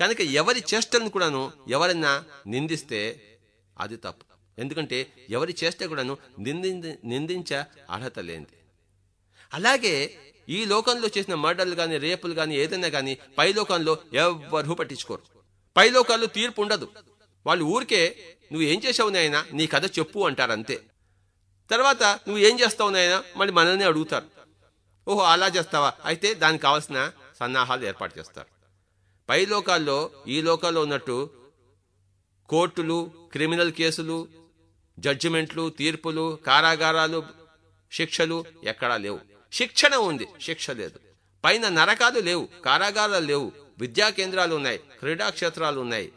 కనుక ఎవరి చేష్టలను కూడాను ఎవరన్నా నిందిస్తే అది తప్పు. ఎందుకంటే ఎవరి చేష్ట కూడాను నింది నిందించ అర్హత లేనిది. అలాగే ఈ లోకంలో చేసిన మర్డర్లు కానీ రేపులు కానీ ఏదైనా కానీ పై లోకంలో ఎవ్వరూ పట్టించుకోరు. పైలోకాల్లో తీర్పు ఉండదు. వాళ్ళు ఊరికే నువ్వు ఏం చేసావు నాయనా నీ కథ చెప్పు అంటారు అంతే. తర్వాత నువ్వు ఏం చేస్తావు నాయనా మళ్ళీ మనల్ని అడుగుతారు. ఓహో అలా చేస్తావా? అయితే దానికి కావాల్సిన సన్నాహాలు ఏర్పాటు చేస్తారు. పై లోకాల్లో ఈ లోకాల్లో ఉన్నట్టు కోర్టులు క్రిమినల్ కేసులు జడ్జిమెంట్లు తీర్పులు కారాగారాలు శిక్షలు ఎక్కడా లేవు. శిక్షణ ఉంది శిక్ష లేదు. పైన నరకాలు లేవు కారాగారాలు లేవు విద్యా కేంద్రాలు ఉన్నాయి క్రీడా క్షేత్రాలు ఉన్నాయి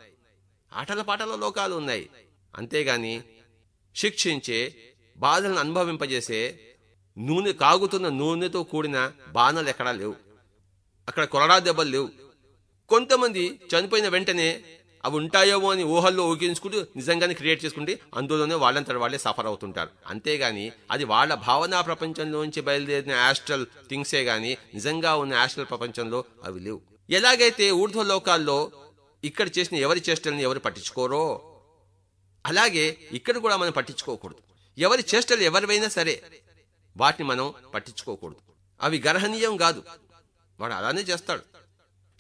ఆటల పాటల లోకాలు ఉన్నాయి. అంతేగాని శిక్షించే బాధలను అనుభవింపజేసే నూనె కాగుతున్న నూనెతో కూడిన బాణలు ఎక్కడా లేవు. అక్కడ కొరడా దెబ్బలు లేవు. కొంతమంది చనిపోయిన వెంటనే అవి ఉంటాయేమో అని ఊహల్లో ఊగించుకుంటూ నిజంగానే క్రియేట్ చేసుకుంటే అందులోనే వాళ్ళంతటి వాళ్ళే సఫర్ అవుతుంటారు. అంతేగాని అది వాళ్ళ భావనా ప్రపంచంలోంచి బయలుదేరిన యాస్ట్రల్ థింగ్సే గాని నిజంగా ఉన్న యాస్ట్రల్ ప్రపంచంలో అవి లేవు. ఎలాగైతే ఊర్ధ్వ లోకాల్లో ఇక్కడ చేసిన ఎవరి చేష్టలను ఎవరు పట్టించుకోరో అలాగే ఇక్కడ కూడా మనం పట్టించుకోకూడదు. ఎవరి చేష్టలు ఎవరివైనా సరే వాటిని మనం పట్టించుకోకూడదు. అవి గర్హనీయం కాదు. వాడు అలానే చేస్తాడు.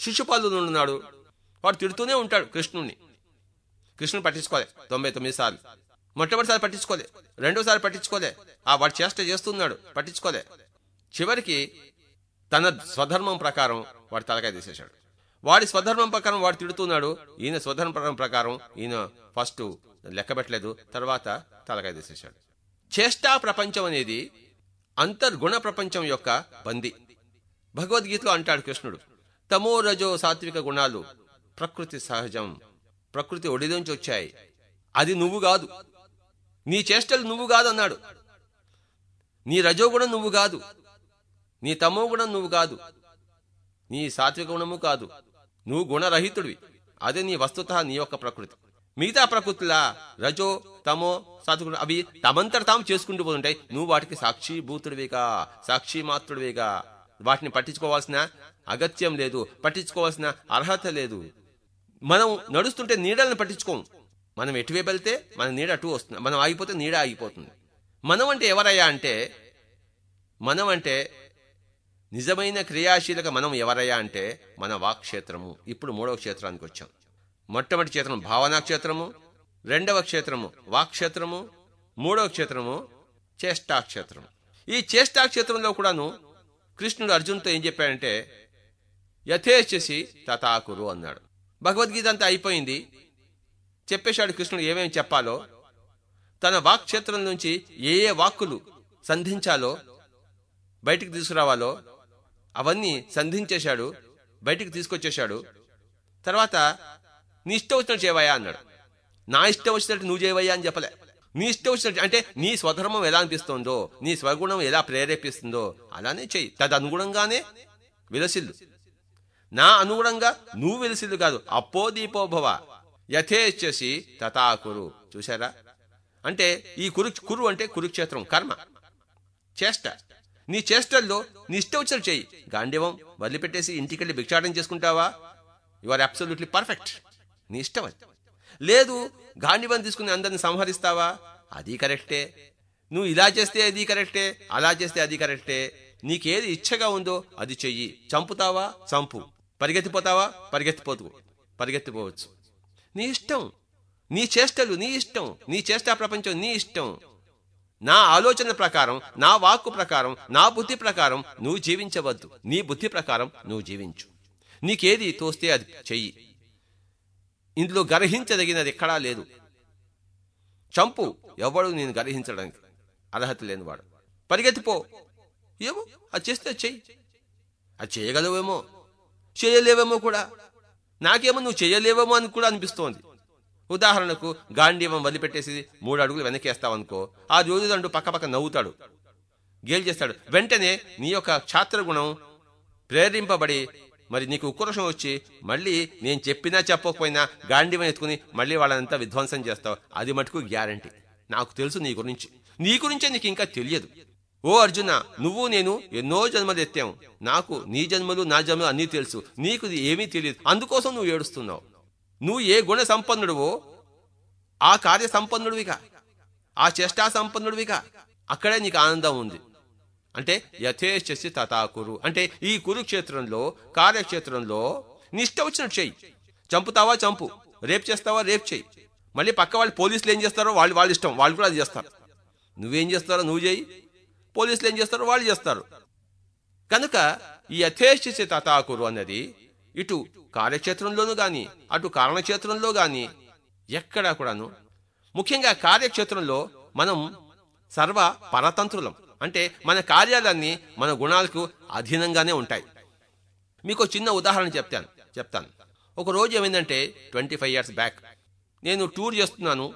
శిశుపాలుడు ఉన్నాడు. వాడు తిడుతూనే ఉంటాడు కృష్ణుణ్ణి. కృష్ణుని పట్టించుకోలే తొంభై తొమ్మిది సార్లు. మొట్టమొదటిసారి పట్టించుకోలే రెండోసారి పట్టించుకోలే. ఆ వాడు చేష్ట చేస్తున్నాడు పట్టించుకోలే. చివరికి తన స్వధర్మం ప్రకారం వాడు తలకాయ తీసేశాడు. వాడి స్వధర్మం ప్రకారం వాడు తిడుతున్నాడు ఈయన స్వధర్మం ప్రకారం ఈయన ఫస్ట్ లెక్క పెట్టలేదు తర్వాత తలకాయ తీసేశాడు. చేష్టా ప్రపంచం అనేది అంతర్గుణ ప్రపంచం యొక్క బంది. భగవద్గీతలో అంటాడు కృష్ణుడు తమో రజో సాత్విక గుణాలు. ప్రకృతి సహజం. ప్రకృతి ఒడిలోంచి వచ్చాయి. అది నువ్వు కాదు. నీ చేష్టలు నువ్వు కాదు అన్నాడు. నీ రజోగుణం నువ్వు కాదు. నీ తమో గుణం నువ్వు కాదు. నీ సాత్విక గుణము కాదు. నువ్వు గుణరహితుడివి. అదే నీ వస్తుత నీ యొక్క ప్రకృతి. మిగతా ప్రకృతిలా రజో తమో సాత్విక అవి తమంతట తాము చేసుకుంటూ పోతుంటాయి. నువ్వు వాటికి సాక్షి భూతుడివిగా సాక్షి మాత్రుడివిగా. వాటిని పట్టించుకోవాల్సిన అగత్యం లేదు పట్టించుకోవాల్సిన అర్హత లేదు. మనం నడుస్తుంటే నీడలను పట్టించుకోము మనం ఎటువైపు వెళ్తే మన నీడ అటు వస్తుంది మనం ఆగిపోతే నీడ ఆగిపోతుంది. మనం అంటే ఎవరయ్యా అంటే మనం అంటే నిజమైన క్రియాశీలక మనం ఎవరయ్యా అంటే మన వాక్ క్షేత్రము ఇప్పుడు మూడవ క్షేత్రానికి వచ్చాం. మొట్టమొదటి క్షేత్రం భావనా క్షేత్రము రెండవ క్షేత్రము వాక్ క్షేత్రము మూడవ క్షేత్రము చేష్టాక్షేత్రము. ఈ చేష్టా క్షేత్రంలో కూడాను కృష్ణుడు అర్జున్తో ఏం చెప్పాడంటే యథేచ్ఛసి తథాకురు అన్నాడు. భగవద్గీత అంతా అయిపోయింది. చెప్పేశాడు కృష్ణుడు ఏమేమి చెప్పాలో తన వాక్క్షేత్రం నుంచి ఏ ఏ వాక్కులు సంధించాలో బయటికి తీసుకురావాలో అవన్నీ సంధించేశాడు బయటికి తీసుకొచ్చేశాడు. తర్వాత నీ ఇష్టం వచ్చినట్టు చేయవయ్యా అన్నాడు. నా ఇష్టం వచ్చినట్టు నువ్వు చేయవయ్యా అని చెప్పలే. నీ ఇష్టం వచ్చినట్టు అంటే నీ స్వధర్మం ఎలా అనిపిస్తుందో నీ స్వగుణం ఎలా ప్రేరేపిస్తుందో అలానే చెయ్యి. తదనుగుణంగానే విలసిల్లు. నా అనుగుణంగా నువ్వు విలసిల్లు కాదు అప్పో దీపోభవ యథేచ్ఛసి తథాకురు చూసారా అంటే ఈ కురు కురు అంటే కురుక్షేత్రం కర్మ. చేష్ట. నీ చేష్టల్లో నీ ఇష్టం వచ్చినట్టు చెయ్యి. గాంధీవం వదిలిపెట్టేసి ఇంటికెళ్ళి భిక్షాటం చేసుకుంటావా? You are absolutely perfect. నీ ఇష్టం అది. లేదు గాంధీవం తీసుకుని అందరిని సంహరిస్తావా? అది కరెక్టే. నువ్వు ఇలా చేస్తే అది కరెక్టే అలా చేస్తే అది కరెక్టే. నీకేది ఇచ్చగా ఉందో అది చెయ్యి. చంపుతావా? చంపు. పరిగెత్తిపోతావా? పరిగెత్తిపోతు. పరిగెత్తిపోవచ్చు. నీ ఇష్టం. నీ చేష్టలు నీ ఇష్టం. నీ చేష్టా ప్రపంచం నీ ఇష్టం. నా ఆలోచన ప్రకారం నా వాక్కు ప్రకారం నా బుద్ధి ప్రకారం నువ్వు జీవించవద్దు. నీ బుద్ధి ప్రకారం నువ్వు జీవించు. నీకేది తోస్తే అది చెయ్యి. ఇందులో గర్హించదగినది ఎక్కడా లేదు. చంపు ఎవడు నేను గర్హించడానికి అర్హత లేనివాడు. పరిగెత్తిపో. ఏమో? అది చేస్తే చెయ్యి. అది చేయగలవేమో? చేయలేవేమో కూడా. నాకేమో నువ్వు చేయలేవేమో అని కూడా అనిపిస్తోంది. ఉదాహరణకు గాంధీవం వదిలిపెట్టేసి మూడు అడుగులు వెనకేస్తావనుకో ఆ రోజుదండు పక్క పక్క నవ్వుతాడు. గేలు చేస్తాడు వెంటనే నీ యొక్క ఛాత్రగుణం ప్రేరింపబడి మరి నీకు ఉక్రోషం వచ్చి మళ్ళీ నేను చెప్పినా చెప్పకపోయినా గాండివని ఎత్తుకుని మళ్ళీ వాళ్ళంతా విధ్వంసం చేస్తావు. అది మటుకు గ్యారంటీ. నాకు తెలుసు నీ గురించి. నీ గురించే నీకు ఇంకా తెలియదు. ఓ అర్జున నువ్వు నేను ఎన్నో జన్మలు ఎత్తాము నాకు నీ జన్మలు నా జన్మలు అన్నీ తెలుసు. నీకు ఇది ఏమీ తెలియదు. అందుకోసం నువ్వు ఏడుస్తున్నావు. నువ్వు ఏ గుణ సంపన్నుడువో ఆ కార్య సంపన్నుడివిగా ఆ చేష్టా సంపన్నుడివిగా అక్కడే నీకు ఆనందం ఉంది. అంటే యథేచ్ఛసి తథాకురు. అంటే ఈ కురుక్షేత్రంలో కార్యక్షేత్రంలో నిష్ట వచ్చినట్టు చెయ్యి. చంపుతావా చంపు. రేపు చేస్తావా రేపు చెయ్యి. మళ్ళీ పక్క వాళ్ళు పోలీసులు ఏం చేస్తారో వాళ్ళు వాళ్ళ ఇష్టం. వాళ్ళు కూడా అది చేస్తారు. నువ్వేం చేస్తారో నువ్వు చేయి పోలీసులు ఏం చేస్తారో వాళ్ళు చేస్తారు. కనుక ఈ యథేచ్ఛసి తథాకురు అన్నది ఇటు కార్యక్షేత్రంలోనూ గాని అటు కారణక్షేత్రంలో గాని ఎక్కడా కూడాను. ముఖ్యంగా కార్యక్షేత్రంలో మనం సర్వ పరతంత్రులం. అంటే మన కార్యాలన్నీ మన గుణాలకు అధీనంగానే ఉంటాయి. మీకు చిన్న ఉదాహరణ చెప్తాను చెప్తాను. ఒక రోజు ఏమైందంటే ట్వంటీ ఫైవ్ ఇయర్స్ బ్యాక్ నేను టూర్ చేస్తున్నాను.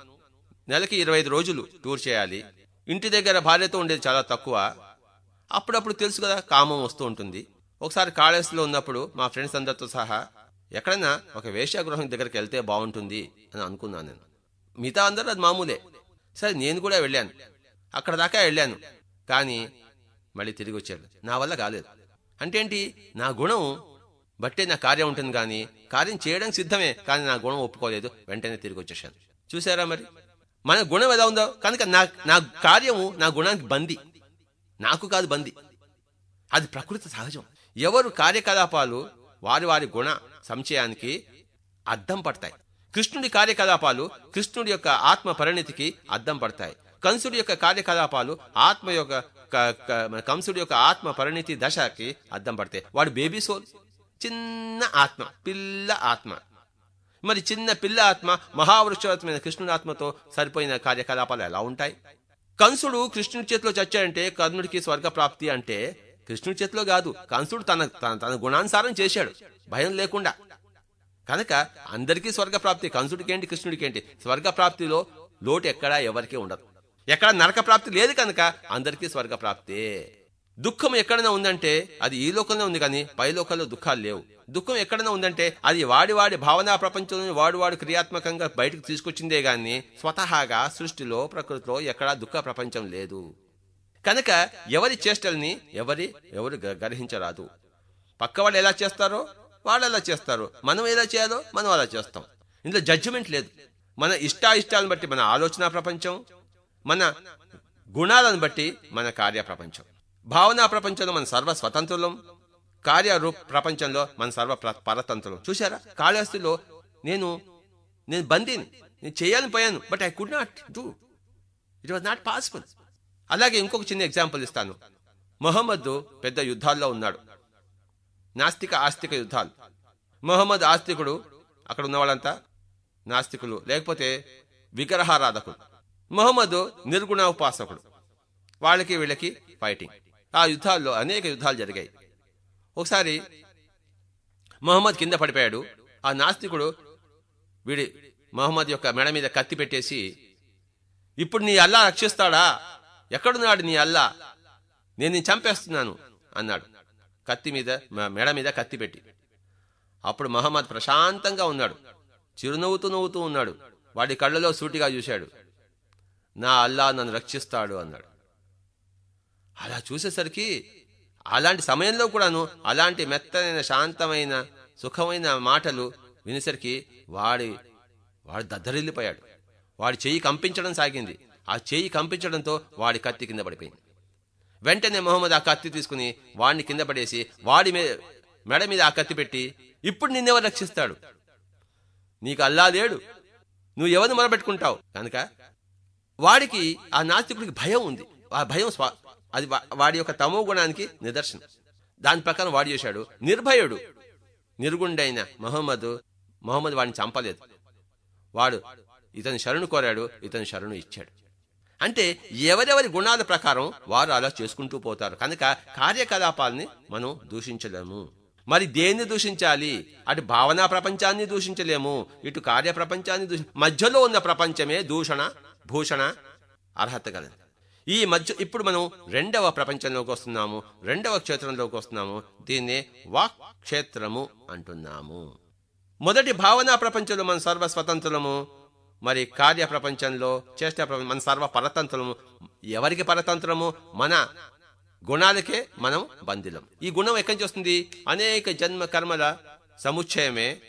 నెలకి ఇరవై ఐదు రోజులు టూర్ చేయాలి. ఇంటి దగ్గర భార్యతో ఉండేది చాలా తక్కువ. అప్పుడప్పుడు తెలుసు కదా కామం వస్తూ ఉంటుంది. ఒకసారి కాళేశ్వరంలో ఉన్నప్పుడు మా ఫ్రెండ్స్ అందరితో సహా ఎక్కడైనా ఒక వేశ్యాగృహం దగ్గరికి వెళ్తే బాగుంటుంది అని అనుకున్నాను నేను. మిగతా అందరూ అది మామూలే. సరే నేను కూడా వెళ్ళాను. అక్కడ దాకా వెళ్ళాను. కానీ మళ్ళీ తిరిగి వచ్చాడు నా వల్ల కాలేదు. అంటే ఏంటి నా గుణం బట్టే నా కార్యం ఉంటుంది కానీ కార్యం చేయడానికి సిద్ధమే కానీ నా గుణం ఒప్పుకోలేదు. వెంటనే తిరిగి వచ్చేసాను చూసారా మరి? మన గుణం ఎలా ఉందో? కనుక నా నా కార్యము నా గుణానికి బంది. నాకు కాదు బంది. అది ప్రకృతి సహజం. ఎవరు కార్యకలాపాలు వారి వారి గుణ సంచయానికి అద్దం పడతాయి. కృష్ణుడి కార్యకలాపాలు కృష్ణుడి యొక్క ఆత్మ పరిణతికి అద్దం పడతాయి. కంసుడి యొక్క కార్యకలాపాలు ఆత్మ యొక్క మన కంసుడి యొక్క ఆత్మ పరిణితి దశకి అద్దం పడతాయి వాడు బేబీ సోల్ చిన్న ఆత్మ పిల్ల ఆత్మ. మరి చిన్న పిల్ల ఆత్మ మహావృక్షవతమైన కృష్ణుడి ఆత్మతో సరిపోయిన కార్యకలాపాలు ఎలా ఉంటాయి? కంసుడు కృష్ణుడి చేతిలో చచ్చాడంటే కర్ణుడికి స్వర్గ ప్రాప్తి అంటే కృష్ణుడి చేతిలో కాదు కంసుడు తన తన తన గుణానుసారం చేశాడు. భయం లేకుండా. కనుక అందరికీ స్వర్గ ప్రాప్తి కంసుడికి ఏంటి స్వర్గ ప్రాప్తిలో లోటు ఎక్కడా ఎవరికీ ఉండదు. ఎక్కడ నరక ప్రాప్తి లేదు కనుక అందరికీ స్వర్గ ప్రాప్తే దుఃఖం ఎక్కడైనా ఉందంటే అది ఈ లోకంలో ఉంది కానీ పైలోకంలో దుఃఖాలు లేవు. దుఃఖం ఎక్కడైనా ఉందంటే అది వాడి వాడి భావనా ప్రపంచంలో వాడు వాడు క్రియాత్మకంగా బయటకు తీసుకొచ్చిందే గాని స్వతహాగా సృష్టిలో ప్రకృతిలో ఎక్కడా దుఃఖ ప్రపంచం లేదు. కనుక ఎవరి చేష్టల్ని ఎవరి ఎవరు గ- గ్రహించరాదు. పక్క వాళ్ళు ఎలా చేస్తారో వాళ్ళు ఎలా చేస్తారు. మనం ఎలా చేయాలో మనం అలా చేస్తాం. ఇందులో జడ్జిమెంట్ లేదు. మన ఇష్టాయిష్టాలను బట్టి మన ఆలోచన ప్రపంచం మన గుణాలను బట్టి మన కార్య ప్రపంచం. భావనా ప్రపంచంలో మన సర్వ స్వతంత్రులం కార్య ప్రపంచంలో మన సర్వ ప్ర- పరతంత్రులం. చూసారా కాళహస్తిలో నేను నేను బందీని నేను చేయాలని పోయాను but I could not do. It was not possible. అలాగే ఇంకొక చిన్న ఎగ్జాంపుల్ ఇస్తాను. మొహమ్మద్ పెద్ద యుద్ధాల్లో ఉన్నాడు. నాస్తిక ఆస్తిక యుద్ధాలు. మొహమ్మద్ ఆస్తికుడు అక్కడ ఉన్న వాళ్ళంతా నాస్తికులు లేకపోతే విగ్రహారాధకులు. మొహమ్మద్ నిర్గుణ ఉపాసకుడు. వాళ్ళకి వీళ్ళకి ఫైటింగ్ ఆ యుద్ధాల్లో అనేక యుద్ధాలు జరిగాయి. ఒకసారి మొహమ్మద్ కింద పడిపోయాడు. ఆ నాస్తికుడు వీడి మొహమ్మద్ యొక్క మెడ మీద కత్తి పెట్టేసి ఇప్పుడు నీ అల్లా రక్షిస్తాడా? ఎక్కడున్నాడు నీ అల్లా? నేను చంపేస్తున్నాను అన్నాడు. కత్తి మీద మెడ మీద కత్తి పెట్టి. అప్పుడు మహమ్మద్ ప్రశాంతంగా ఉన్నాడు. చిరునవ్వుతూ నవ్వుతూ ఉన్నాడు. వాడి కళ్ళలో సూటిగా చూశాడు. నా అల్లా నన్ను రక్షిస్తాడు అన్నాడు. అలా చూసేసరికి అలాంటి సమయంలో కూడాను అలాంటి మెత్తనైన శాంతమైన సుఖమైన మాటలు వినేసరికి వాడి వాడు దద్దరిల్లిపోయాడు. వాడి చెయ్యి కంపించడం సాగింది. ఆ చెయ్యి కంపించడంతో వాడి కత్తి కింద పడిపోయింది. వెంటనే మొహమ్మద్ ఆ కత్తి తీసుకుని వాడిని కింద పడేసి వాడి మెడ మీద ఆ కత్తి పెట్టి ఇప్పుడు నిన్నెవరు రక్షిస్తాడు? నీకు అల్లా లేడు. నువ్వు ఎవరిని మొరబెట్టుకుంటావు? కనుక వాడికి ఆ నాస్తికుడికి భయం ఉంది. ఆ భయం అది వా- వాడి యొక్క తమో గుణానికి నిదర్శనం. దాని ప్రకారం వాడు చేశాడు. నిర్భయుడు. నిర్గుండైన మహమ్మద్ మహమ్మద్ వాడిని చంపలేదు. వాడు ఇతని శరణు కోరాడు ఇతని శరణు ఇచ్చాడు. అంటే ఎవరెవరి గుణాల ప్రకారం వారు అలా చేసుకుంటూ పోతారు. కనుక కార్యకలాపాలని మనం దూషించలేము. మరి దేన్ని దూషించాలి? అటు భావనా ప్రపంచాన్ని దూషించలేము. ఇటు కార్య ప్రపంచాన్ని దూషి మధ్యలో ఉన్న ప్రపంచమే దూషణ భూషణ అర్హత కలదు. ఈ మధ్య ఇప్పుడు మనం రెండవ ప్రపంచంలోకి వస్తున్నాము రెండవ క్షేత్రంలోకి వస్తున్నాము దీన్నే వాక్ క్షేత్రము అంటున్నాము. మొదటి భావనా ప్రపంచంలో మన సర్వ స్వతంత్రము మరి కార్య ప్రపంచంలో చేష్ట ప్రపంచం మన సర్వ పరతంత్రము ఎవరికి పరతంత్రము? మన గుణాలకే మనం బంధిలం. ఈ గుణం ఎక్కడి నుంచి వస్తుంది? అనేక జన్మ కర్మల సముచ్చయమే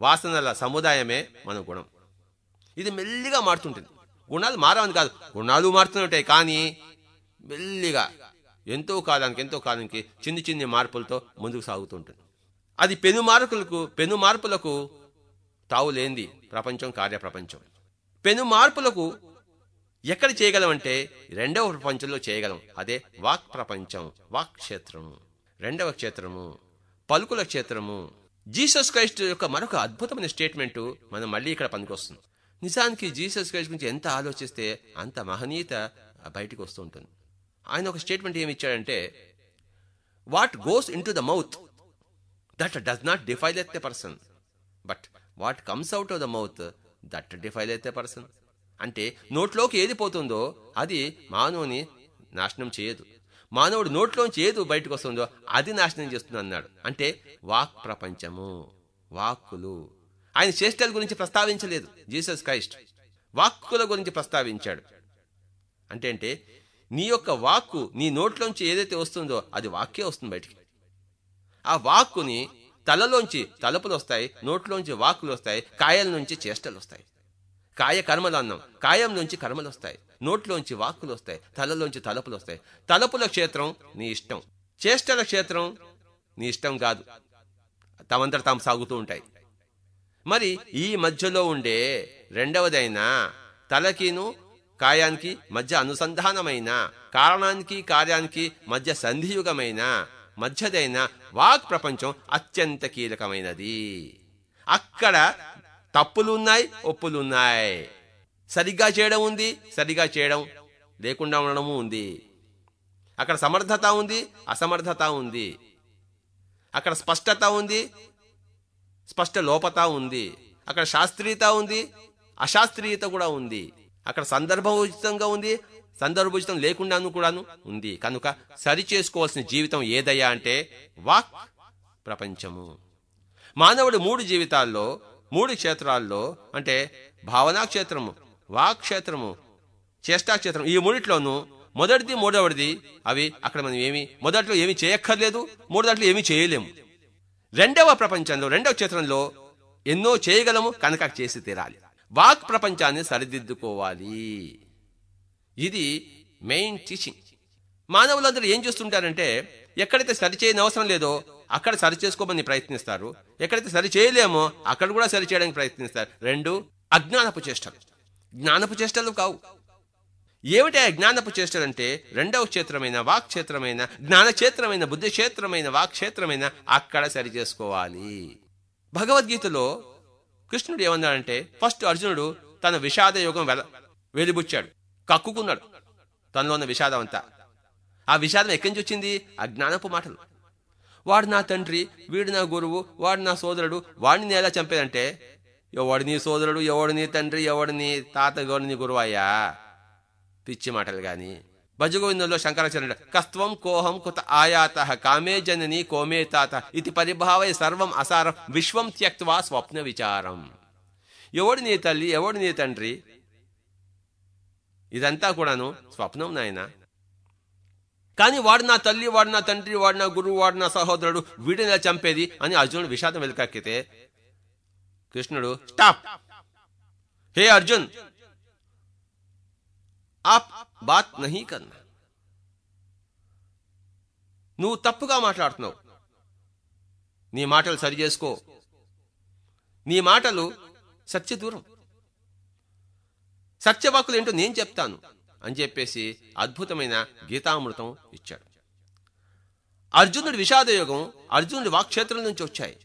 వాసనల సముదాయమే మన గుణం. ఇది మెల్లిగా మారుతుంటుంది. గుణాలు మారవని కాదు. గుణాలు మారుతూనే ఉంటాయి కానీ మెల్లిగా ఎంతో కాలానికి ఎంతో కాలానికి చిన్ని చిన్ని మార్పులతో ముందుకు సాగుతుంటుంది. అది పెను మార్పులకు పెను మార్పులకు తావు లేంది ప్రపంచం కార్యప్రపంచం పెను మార్పులకు ఎక్కడ చేయగలమంటే రెండవ ప్రపంచంలో చేయగలం. అదే వాక్ ప్రపంచం వాక్ క్షేత్రము. రెండవ క్షేత్రము పలుకుల క్షేత్రము. జీసస్ క్రైస్ట్ యొక్క మరొక అద్భుతమైన స్టేట్మెంట్ మనం మళ్ళీ ఇక్కడ పనికొస్తుంది. నిజానికి జీసస్ క్రైస్ట్ గురించి ఎంత ఆలోచిస్తే అంత మహనీయత బయటికి వస్తూ ఉంటుంది. ఆయన ఒక స్టేట్మెంట్ ఏమి ఇచ్చాడంటే what goes in to the mouth that does not defile the person but what comes out of the mouth that defile the person అంటే నోట్లోకి ఏది పోతుందో అది మానవుని నాశనం చేయదు. మానవుడు నోట్లోంచి ఏది బయటకు వస్తుందో అది నాశనం చేస్తుంది అన్నాడు. అంటే వాక్ ప్రపంచము వాక్కులు. ఆయన చేష్టల గురించి ప్రస్తావించలేదు. జీసస్ క్రైస్ట్ వాక్కుల గురించి ప్రస్తావించాడు. అంటే అంటే నీ యొక్క వాక్కు నీ నోట్లోంచి ఏదైతే వస్తుందో అది వాక్కే వస్తుంది బయటికి. ఆ వాక్కుని తలలోంచి తలుపులు వస్తాయి నోట్లోంచి వాక్కులు వస్తాయి కాయల నుంచి చేష్టలు వస్తాయి. కాయ కర్మలు అన్నాం కాయం నుంచి కర్మలు వస్తాయి నోట్లోంచి వాక్కులు వస్తాయి తలలోంచి తలుపులు వస్తాయి. తలుపుల క్షేత్రం నీ ఇష్టం. చేష్టల క్షేత్రం నీ ఇష్టం కాదు. తమంతట తాము సాగుతూ ఉంటాయి. మరి ఈ మధ్యలో ఉండే రెండవదైన తలకిను కాయానికి మధ్య అనుసంధానమైన కారణానికి కార్యానికి మధ్య సంధియుగమైన మధ్యదైన వాక్ ప్రపంచం అత్యంత కీలకమైనది. అక్కడ తప్పులున్నాయి ఒప్పులున్నాయి. సరిగ్గా చేయడం ఉంది సరిగా చేయడం లేకుండా ఉండడము ఉంది. అక్కడ సమర్థత ఉంది అసమర్థత ఉంది. అక్కడ స్పష్టత ఉంది స్పష్ట లోపత ఉంది. అక్కడ శాస్త్రీయత ఉంది. అశాస్త్రీయత కూడా ఉంది. అక్కడ సందర్భోచితంగా ఉంది. సందర్భోచితం లేకుండాను కూడాను ఉంది. కనుక సరి చేసుకోవాల్సిన జీవితం ఏదయ్యా అంటే వాక్ ప్రపంచము. మానవుడు మూడు జీవితాల్లో మూడు క్షేత్రాల్లో అంటే భావనా క్షేత్రము వాక్ క్షేత్రము చేష్టా క్షేత్రం ఈ మూడిట్లోనూ మొదటిది మూడవది అవి అక్కడ మనం ఏమి మొదట్లో ఏమి చేయక్కర్లేదు మూడు దాంట్లో ఏమి చేయలేము. రెండవ ప్రపంచంలో రెండవ క్షేత్రంలో ఎన్నో చేయగలము కనుక చేసి తీరాలి. వాక్ ప్రపంచాన్ని సరిదిద్దుకోవాలి. ఇది మెయిన్ టీచింగ్. మానవులందరూ ఏం చేస్తుంటారంటే ఎక్కడైతే సరిచేయని అవసరం లేదో అక్కడ సరి చేసుకోమని ప్రయత్నిస్తారు. ఎక్కడైతే సరి చేయలేమో అక్కడ కూడా సరి చేయడానికి ప్రయత్నిస్తారు. రెండు అజ్ఞానపు చేష్టలు. జ్ఞానపు చేష్టలు కావు. ఏమిటి ఆ జ్ఞానపు చేష్టలంటే? రెండవ క్షేత్రమైన వాక్క్షేత్రమైన జ్ఞానక్షేత్రమైన జ్ఞాన క్షేత్రమైన బుద్ధి క్షేత్రమైన వాక్క్షేత్రమైన అక్కడ సరి చేసుకోవాలి భగవద్గీతలో కృష్ణుడు ఏమన్నాడంటే ఫస్ట్ అర్జునుడు తన విషాద యోగం వెల వెలిబుచ్చాడు కక్కుకున్నాడు తనలో ఉన్న విషాదం అంతా. ఆ విషాదం ఎక్కడి నుంచి వచ్చింది? అజ్ఞానపు మాటలు. వాడు నా తండ్రి వీడు నా గురువు వాడు నా సోదరుడు వాడిని నేను ఎలా చంపానంటే ఎవడు నీ సోదరుడు ఎవడు నీ తండ్రి ఎవడు నీ తాత ఎవడు నీ గురువు అయ్యా పిచ్చి మాటలు గాని. భజగోవిందంలో శంకరాచార్యుడు కస్త్వం కోహం కుత ఆయాత కామే జనని కోమే తాత ఇది పరిభావై సర్వం అసారం విశ్వం త్యక్వా స్వప్న విచారం. ఎవడు నీ తల్లి ఎవడు నీ తండ్రి? ఇదంతా కూడాను స్వప్నం నాయన. కానీ వాడు నా తల్లి వాడు నా తండ్రి వాడు నా గురువు వాడు నా సహోదరుడు వీడిని చంపేది అని అర్జునుడు విషాదం వెలుకెక్కితే కృష్ణుడు స్టాప్! హే అర్జున్! ఆప్ బాత్ నహీ కన్నా నువ్వు తప్పుగా మాట్లాడుతున్నావు నీ మాటలు సరి చేసుకో నీ మాటలు సత్య దూరం సత్యవాకులు ఏంటో నేను చెప్తాను అని చెప్పేసి అద్భుతమైన గీతామృతం ఇచ్చాడు అర్జునుడి విషాదయోగం అర్జునుడి వాక్క్షేత్రం నుంచి వచ్చాయి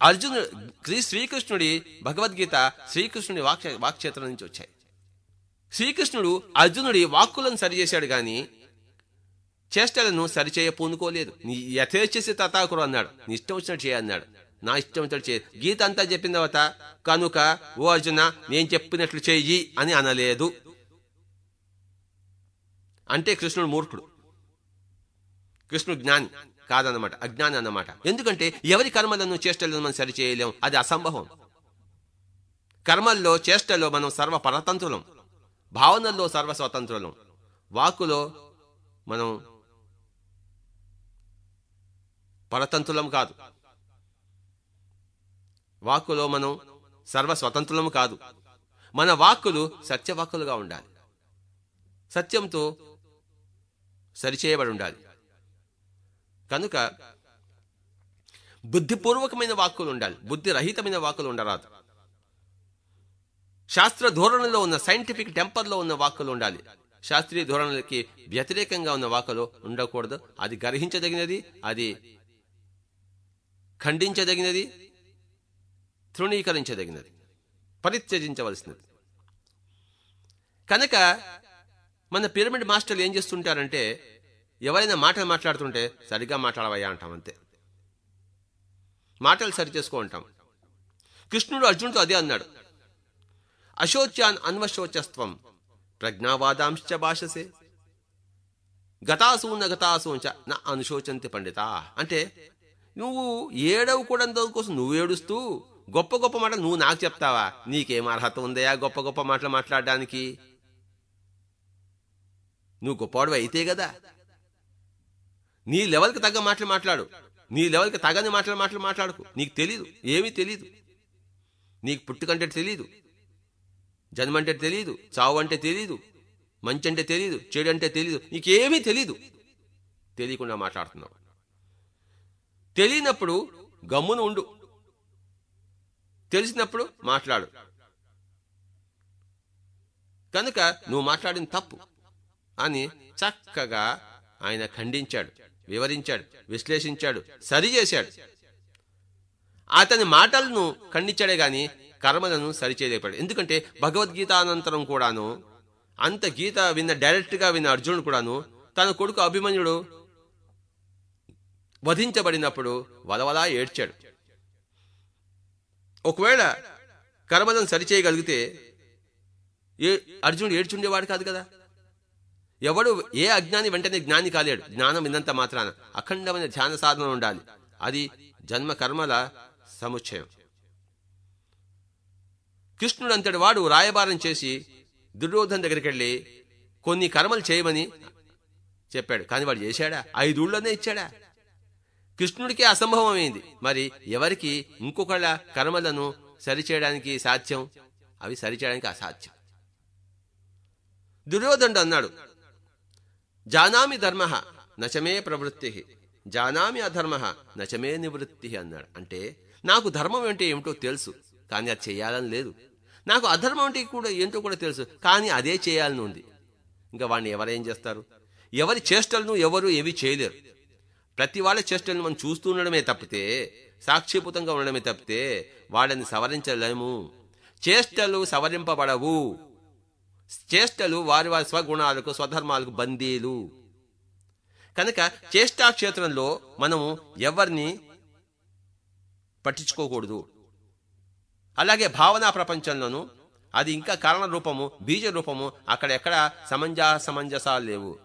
అర్జునుడు శ్రీకృష్ణుడి భగవద్గీత శ్రీకృష్ణుడి వాక్ వాక్క్షేత్రం నుంచి వచ్చాయి శ్రీకృష్ణుడు అర్జునుడి వాక్కులను సరిచేశాడు గాని చేష్టలను సరిచేయ పూనుకోలేదు. నీ యథేచ్ఛసి తతాకురు అన్నాడు. నీ ఇష్టం వచ్చినట్టు చేయ అన్నాడు. నా ఇష్టం వచ్చినట్టు చేయ. గీత అంతా చెప్పిన తర్వాత కనుక ఓ అర్జున నేను చెప్పినట్లు చెయ్యి అని అనలేదు. అంటే కృష్ణుడు మూర్ఖుడు. కృష్ణుడు జ్ఞాని కాదన్నమాట అజ్ఞాని అన్నమాట. ఎందుకంటే ఎవరి కర్మలను చేష్టలను మనం సరిచేయలేం? అది అసంభవం. కర్మల్లో చేష్టలో మనం సర్వ పరతంత్రులం భావనల్లో సర్వ స్వతంత్రులం వాక్కులో మనం పరతంత్రులం కాదు. వాక్కులో మనం సర్వస్వతంత్రులం కాదు. మన వాక్కులు సత్యవాక్కులుగా ఉండాలి. సత్యంతో సరిచేయబడి ఉండాలి కనుక బుద్ధిపూర్వకమైన వాక్కులు ఉండాలి బుద్ధి రహితమైన వాక్కులు ఉండరాదు శాస్త్ర ధోరణిలో ఉన్న సైంటిఫిక్ టెంపర్లో ఉన్న వాక్కులు ఉండాలి. శాస్త్రీయ ధోరణులకి వ్యతిరేకంగా ఉన్న వాకులు ఉండకూడదు. అది గర్హించదగినది అది ఖండించదగినది తృణీకరించదగినది పరిత్యజించవలసినది. కనుక మన పిరమిడ్ మాస్టర్లు ఏం చేస్తుంటారంటే ఎవరైనా మాటలు మాట్లాడుతుంటే సరిగ్గా మాట్లాడవయ్యా అంటాం అంతే. మాటలు సరి చేసుకో అంటాం. కృష్ణుడు అర్జునుడితో అదే అన్నాడు. అశోచ్యాన్ అన్వశోచస్వం ప్రజ్ఞావాదాంశ భాషసే. గతాసూన గతాసూంచ నా అనుశోచంతి పండిత. అంటే నువ్వు ఏడవు కూడా కోసం నువ్వు ఏడుస్తూ గొప్ప గొప్ప మాటలు నువ్వు నాకు చెప్తావా? నీకేం అర్హత ఉందయా గొప్ప గొప్ప మాటలు మాట్లాడడానికి? నువ్వు గొప్పవాడు అయితే కదా నీ లెవెల్కి తగ్గ మాటలు మాట్లాడు. నీ లెవెల్కి తగని మాటలు మాటలు మాట్లాడుకు. నీకు తెలీదు. ఏమీ తెలీదు. నీకు పుట్టుకంటే తెలీదు. జన్మ అంటే చావు అంటే తెలీదు మంచి అంటే తెలీదు చెడు అంటే తెలీదు నీకేమీ తెలీదు. తెలియకుండా మాట్లాడుతున్నావు. తెలియనప్పుడు గమ్మున ఉండు. తెలిసినప్పుడు మాట్లాడు. కనుక నువ్వు మాట్లాడిన తప్పు అని చక్కగా ఆయన ఖండించాడు వివరించాడు విశ్లేషించాడు సరిచేశాడు. అతని మాటలను ఖండించాడే గాని కర్మలను సరిచేయలేపాడు ఎందుకంటే భగవద్గీత అనంతరం కూడాను అంత గీత విన్న డైరెక్ట్గా విన్న అర్జునుడు కూడాను తన కొడుకు అభిమన్యుడు వధించబడినప్పుడు వలవలా ఏడ్చాడు. ఒకవేళ కర్మలను సరిచేయగలిగితే ఏ అర్జునుడు ఏడ్చుండేవాడు కాదు కదా? ఎవడు ఏ అజ్ఞాని వెంటనే జ్ఞాని కాలేడు. జ్ఞానం విన్నంత మాత్రాన అఖండమైన ధ్యాన సాధన ఉండాలి. అది జన్మ కర్మల సముచ్చయం. కృష్ణుడు అంతటి వాడు రాయబారం చేసి దుర్యోధన దగ్గరికి వెళ్ళి కొన్ని కర్మలు చేయమని చెప్పాడు. కానీ వాడు చేశాడా? ఐదుళ్ళోనే ఇచ్చాడా? కృష్ణుడికి అసంభవమైంది మరి ఎవరికి? ఇంకొకళ్ళ కర్మలను సరిచేయడానికి సాధ్యం? అవి సరిచేయడానికి అసాధ్యం. దుర్యోధనుడు అన్నాడు జానామి ధర్మ నచమే ప్రవృత్తి. జానామి అధర్మ నచమే నివృత్తి అన్నాడు. అంటే నాకు ధర్మం అంటే ఏమిటో తెలుసు. కానీ అది చేయాలని లేదు. నాకు అధర్మం అంటే కూడా ఏంటో కూడా తెలుసు కానీ అదే చేయాలని ఉంది. ఇంకా వాడిని ఎవరేం చేస్తారు? ఎవరి చేష్టలను ఎవరు ఏవి చేయలేరు. ప్రతి వాళ్ళ చేష్టలను మనం చూస్తూ ఉండడమే తప్పితే సాక్షిభూతంగా ఉండడమే తప్పితే వాళ్ళని సవరించలేము. చేష్టలు సవరింపబడవు. చేష్టలు వారి వారి స్వగుణాలకు స్వధర్మాలకు బందీలు. కనుక చేష్టాక్షేత్రంలో మనము ఎవరిని పట్టించుకోకూడదు. అలాగే భావనా ప్రపంచంలోనూ అది ఇంకా కారణ రూపము బీజ రూపము అక్కడ ఎక్కడ సమంజా సమంజసాలు లేవు.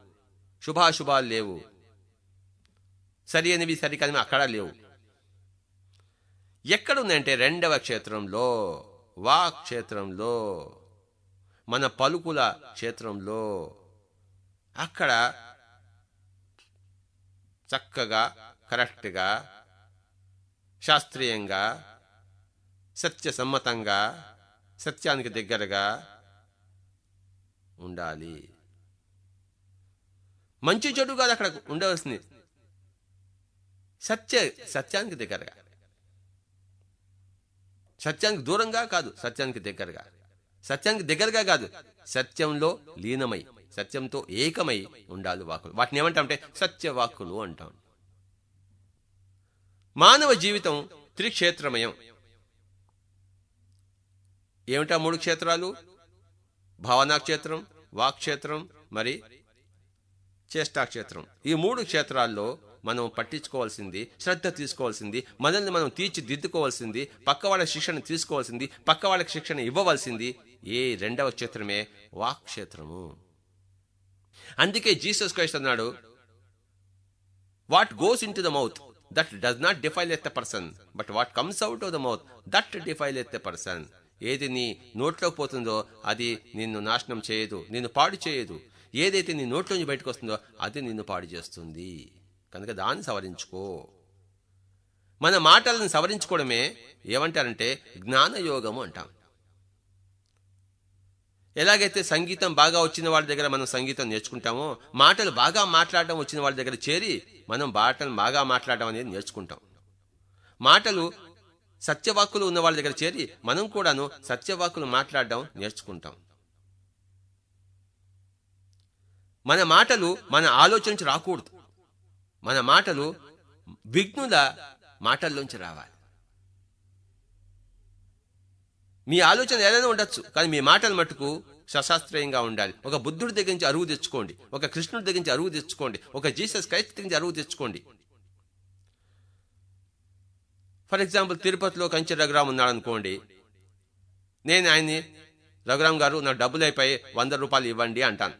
శుభాశుభాలు లేవు. సరి అనేవి సరికానివి అక్కడ లేవు. ఎక్కడుందంటే రెండవ క్షేత్రంలో వాక్ క్షేత్రంలో మన పలుకుల క్షేత్రంలో. అక్కడ చక్కగా కరెక్ట్గా శాస్త్రీయంగా సత్యసమ్మతంగా సత్యానికి దగ్గరగా ఉండాలి. మంచి చెడు కాదు అక్కడ ఉండవలసింది. సత్య సత్యానికి దగ్గరగా. సత్యానికి దూరంగా కాదు సత్యానికి దగ్గరగా. సత్యానికి దగ్గరగా కాదు సత్యంలో లీనమై సత్యంతో ఏకమై ఉండాలి వాక్కులు. వాటిని ఏమంటామంటే సత్యవాకులు అంటాం. మానవ జీవితం త్రిక్షేత్రమయం. ఏమిటా మూడు క్షేత్రాలు? భావనా క్షేత్రం వాక్క్షేత్రం మరి చేష్టాక్షేత్రం. ఈ మూడు క్షేత్రాల్లో మనం పట్టించుకోవాల్సింది శ్రద్ధ తీసుకోవాల్సింది మనల్ని మనం తీర్చిదిద్దుకోవాల్సింది పక్క వాళ్ళ శిక్షణ తీసుకోవాల్సింది పక్క వాళ్ళకి శిక్షణ ఇవ్వవలసింది ఏ రెండవ క్షేత్రమే? వాక్ క్షేత్రము అందుకే జీసస్ క్రైస్ట్ అన్నాడు what goes into the mouth that does not defileth the person but what comes out of the mouth that defileth the person. ఏది నీ నోట్లోకి పోతుందో అది నిన్ను నాశనం చేయదు నిన్ను పాడు చేయదు. ఏదైతే నీ నోట్లోంచి బయటకు వస్తుందో అది నిన్ను పాడు చేస్తుంది. కనుక దాన్ని సవరించుకో. మన మాటలను సవరించుకోవడమే ఏమంటారంటే జ్ఞానయోగము అంటాం. ఎలాగైతే సంగీతం బాగా వచ్చిన వాళ్ళ దగ్గర మనం సంగీతం నేర్చుకుంటామో మాటలు బాగా మాట్లాడడం వచ్చిన వాళ్ళ దగ్గర చేరి మనం మాటలు బాగా మాట్లాడడం అనేది నేర్చుకుంటాం. మాటలు సత్యవాక్కులు ఉన్న వాళ్ళ దగ్గర చేరి మనం కూడాను సత్యవాక్కులు మాట్లాడడం నేర్చుకుంటాం. మన మాటలు మన ఆలోచన నుంచి రాకూడదు. మన మాటలు విఘ్నుల మాటల్లోంచి రావాలి. మీ ఆలోచన ఏదైనా ఉండొచ్చు కానీ మీ మాటలు మటుకు సశాస్త్రీయంగా ఉండాలి. ఒక బుద్ధుడి దగ్గర నుంచి అరువు తెచ్చుకోండి. ఒక కృష్ణుడి దగ్గర నుంచి అరువు తెచ్చుకోండి. ఒక జీసస్ క్రైస్ట్ దగ్గర నుంచి అరువు తెచ్చుకోండి. ఫర్ ఎగ్జాంపుల్ తిరుపతిలో కంచె రఘురామ్ ఉన్నాడు అనుకోండి నేను ఆయన్ని రఘురామ్ గారు నా డబ్బులు అయిపోయి వంద రూపాయలు ఇవ్వండి అంటాను.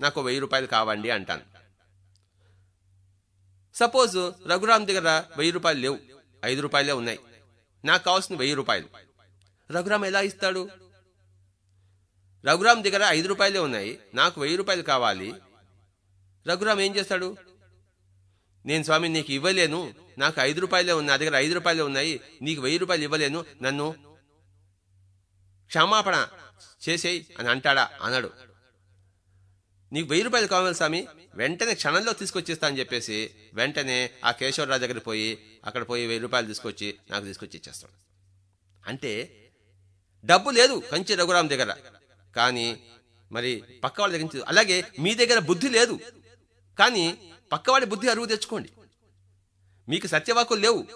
నాకు వెయ్యి రూపాయలు కావండి అంటాను. సపోజ్ రఘురామ్ దగ్గర వెయ్యి రూపాయలు లేవు ఐదు రూపాయలే ఉన్నాయి. నాకు కావాల్సిన వెయ్యి రూపాయలు. రఘురామ్ ఎలా ఇస్తాడు? రఘురామ్ దగ్గర ఐదు రూపాయలే ఉన్నాయి నాకు వెయ్యి రూపాయలు కావాలి. రఘురామ్ ఏం చేస్తాడు? నేను స్వామి నీకు ఇవ్వలేను నాకు ఐదు రూపాయలే ఉన్నాయి నా దగ్గర ఐదు రూపాయలే ఉన్నాయి నీకు వెయ్యి రూపాయలు ఇవ్వలేను నన్ను క్షమాపణ చేసేయి అని అంటాడా? అనడు. నీకు వెయ్యి రూపాయలు కావాలి స్వామి వెంటనే క్షణంలో తీసుకొచ్చిస్తా అని చెప్పేసి వెంటనే ఆ కేశవరావు దగ్గర పోయి అక్కడ పోయి వెయ్యి రూపాయలు తీసుకొచ్చి నాకు తీసుకొచ్చి ఇచ్చేస్తాడు. అంటే డబ్బు లేదు కంచి రఘురాం దగ్గర కానీ మరి పక్కవాడి దగ్గర అలాగే మీ దగ్గర బుద్ధి లేదు కానీ పక్కవాడి బుద్ధి అరువు తెచ్చుకోండి. మీకు సత్యవాకులు లేవు.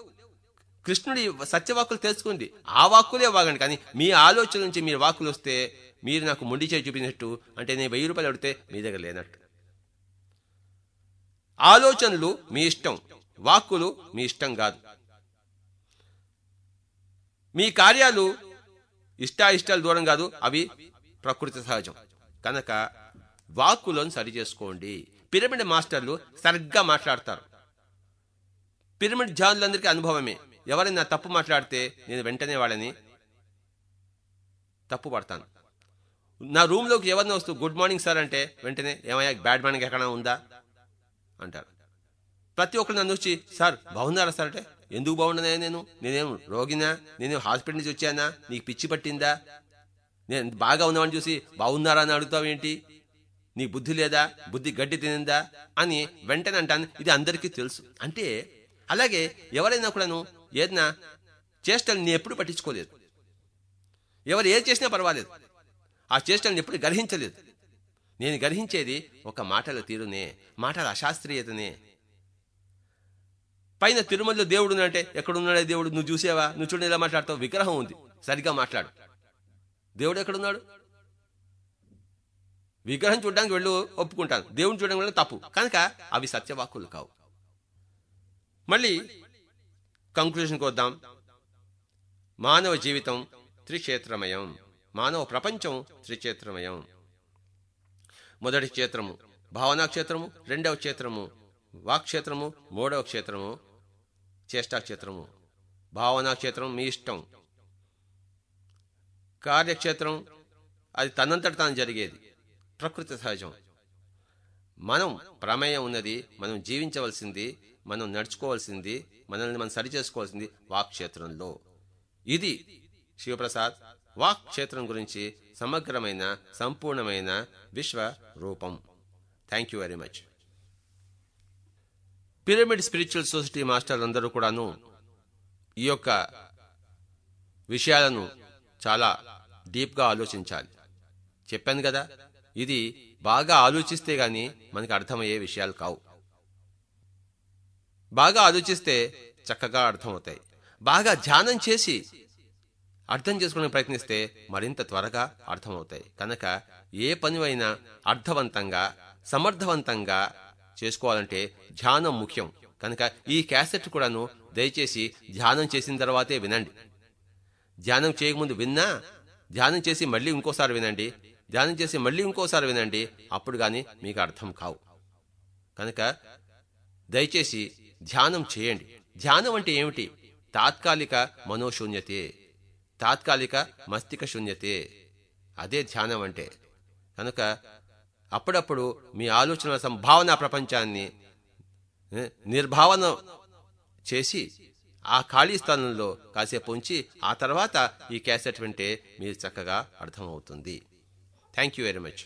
కృష్ణుడి సత్యవాకులు తెలుసుకోండి ఆ వాక్కులే వాగండి. కానీ మీ ఆలోచన నుంచి మీరు వాక్కులు వస్తే మీరు నాకు మొండి చేయి చూపినట్టు అంటే నేను వెయ్యి రూపాయలు అడిగితే మీ దగ్గర లేనట్టు. ఆలోచనలు మీ ఇష్టం. వాక్కులు మీ ఇష్టం కాదు. మీ కార్యాలు ఇష్టాయిష్టాలు దూరం కాదు. అవి ప్రకృతి సహజం. కనుక వాక్కులను సరి చేసుకోండి. పిరమిడ్ మాస్టర్లు సరిగ్గా మాట్లాడతారు. పిరమిడ్ జానులందరికీ అనుభవమే. ఎవరైనా తప్పు మాట్లాడితే నేను వెంటనే వాళ్ళని తప్పు పడతాను. నా రూమ్లోకి ఎవరిని వస్తూ గుడ్ మార్నింగ్ సార్ అంటే వెంటనే ఏమయ్యా బ్యాడ్ మార్నింగ్ ఎక్కడ ఉందా? అంటారు. ప్రతి ఒక్కరు నన్ను వచ్చి సార్ బాగున్నారా సార్? అంటే ఎందుకు బాగుండనా నేను? నేనేం రోగినా? నేనేం హాస్పిటల్ నుంచి వచ్చానా? నీకు పిచ్చి పట్టిందా? నేను బాగా ఉన్నామని చూసి బాగున్నారా? అని అడుగుతావేంటి నీ బుద్ధి లేదా? బుద్ధి గడ్డి తినిందా? అని వెంటనే అంటాను. ఇది అందరికీ తెలుసు. అంటే అలాగే ఎవరైనా కూడాను ఏదైనా చేష్టల్ని నేను ఎప్పుడు పట్టించుకోలేదు. ఎవరు ఏది చేసినా పర్వాలేదు. ఆ చేష్టల్ని ఎప్పుడు గ్రహించలేదు. నేను గ్రహించేది ఒక మాటల తీరునే మాటల అశాస్త్రీయతనే. పైన తిరుమలలో దేవుడు అంటే ఎక్కడున్నాడే దేవుడు? నువ్వు చూసేవా? నువ్వు చూడని ఎలా మాట్లాడతావు? విగ్రహం ఉంది. సరిగ్గా మాట్లాడు. దేవుడు ఎక్కడున్నాడు? విగ్రహం చూడడానికి వెళ్ళు ఒప్పుకుంటాను. దేవుడిని చూడడం వల్ల తప్పు. కనుక అవి సత్యవాక్కులు కావు. మళ్ళీ కంక్లూషన్కి వద్దాం. మానవ జీవితం త్రిక్షేత్రమయం. మానవ ప్రపంచం త్రిక్షేత్రమయం. మొదటి క్షేత్రము భావనా క్షేత్రము రెండవ క్షేత్రము వాక్క్షేత్రము మూడవ క్షేత్రము చేష్టాక్షేత్రము భావనా క్షేత్రం మీ ఇష్టం. కార్యక్షేత్రం అది తనంతట తాను జరిగేది. ప్రకృతి సహజం. మనం ప్రమేయం ఉన్నది మనం జీవించవలసింది మనం నడుచుకోవాల్సింది మనల్ని మనం సరి చేసుకోవాల్సింది వాక్క్షేత్రంలో. ఇది శివప్రసాద్ వాక్ క్షేత్రం గురించి సమగ్రమైన సంపూర్ణమైన విశ్వ రూపం thank you very much Pyramid Spiritual Society మాస్టర్లందరూ కూడాను ఈ యొక్క విషయాలను చాలా డీప్గా ఆలోచించాలి. చెప్పాను కదా ఇది బాగా ఆలోచిస్తే గాని మనకు అర్థమయ్యే విషయాలు కావు. బాగా ఆలోచిస్తే చక్కగా అర్థమవుతాయి. బాగా ధ్యానం చేసి అర్థం చేసుకునే ప్రయత్నిస్తే మరింత త్వరగా అర్థమవుతాయి. కనుక ఏ పని అయినా అర్థవంతంగా సమర్థవంతంగా చేసుకోవాలంటే ధ్యానం ముఖ్యం. కనుక ఈ క్యాసెట్ కూడాను దయచేసి ధ్యానం చేసిన తర్వాతే వినండి. ధ్యానం చేయకముందు విన్నా ధ్యానం చేసి మళ్ళీ ఇంకోసారి వినండి. ధ్యానం చేసి మళ్ళీ ఇంకోసారి వినండి. అప్పుడు కానీ మీకు అర్థం కావు. కనుక దయచేసి ధ్యానం చేయండి. ధ్యానం అంటే ఏమిటి? తాత్కాలిక మనోశూన్యతే. తాత్కాలిక మస్తిక శూన్యతే. అదే ధ్యానం అంటే. కనుక అప్పుడప్పుడు మీ ఆలోచన సంభావన ప్రపంచాన్ని నిర్భావన చేసి ఆ ఖాళీ స్థలంలో కాసేపు ఉంచి ఆ తర్వాత ఈ క్యాసెట్ వింటే మీరు చక్కగా అర్థమవుతుంది. Thank you very much.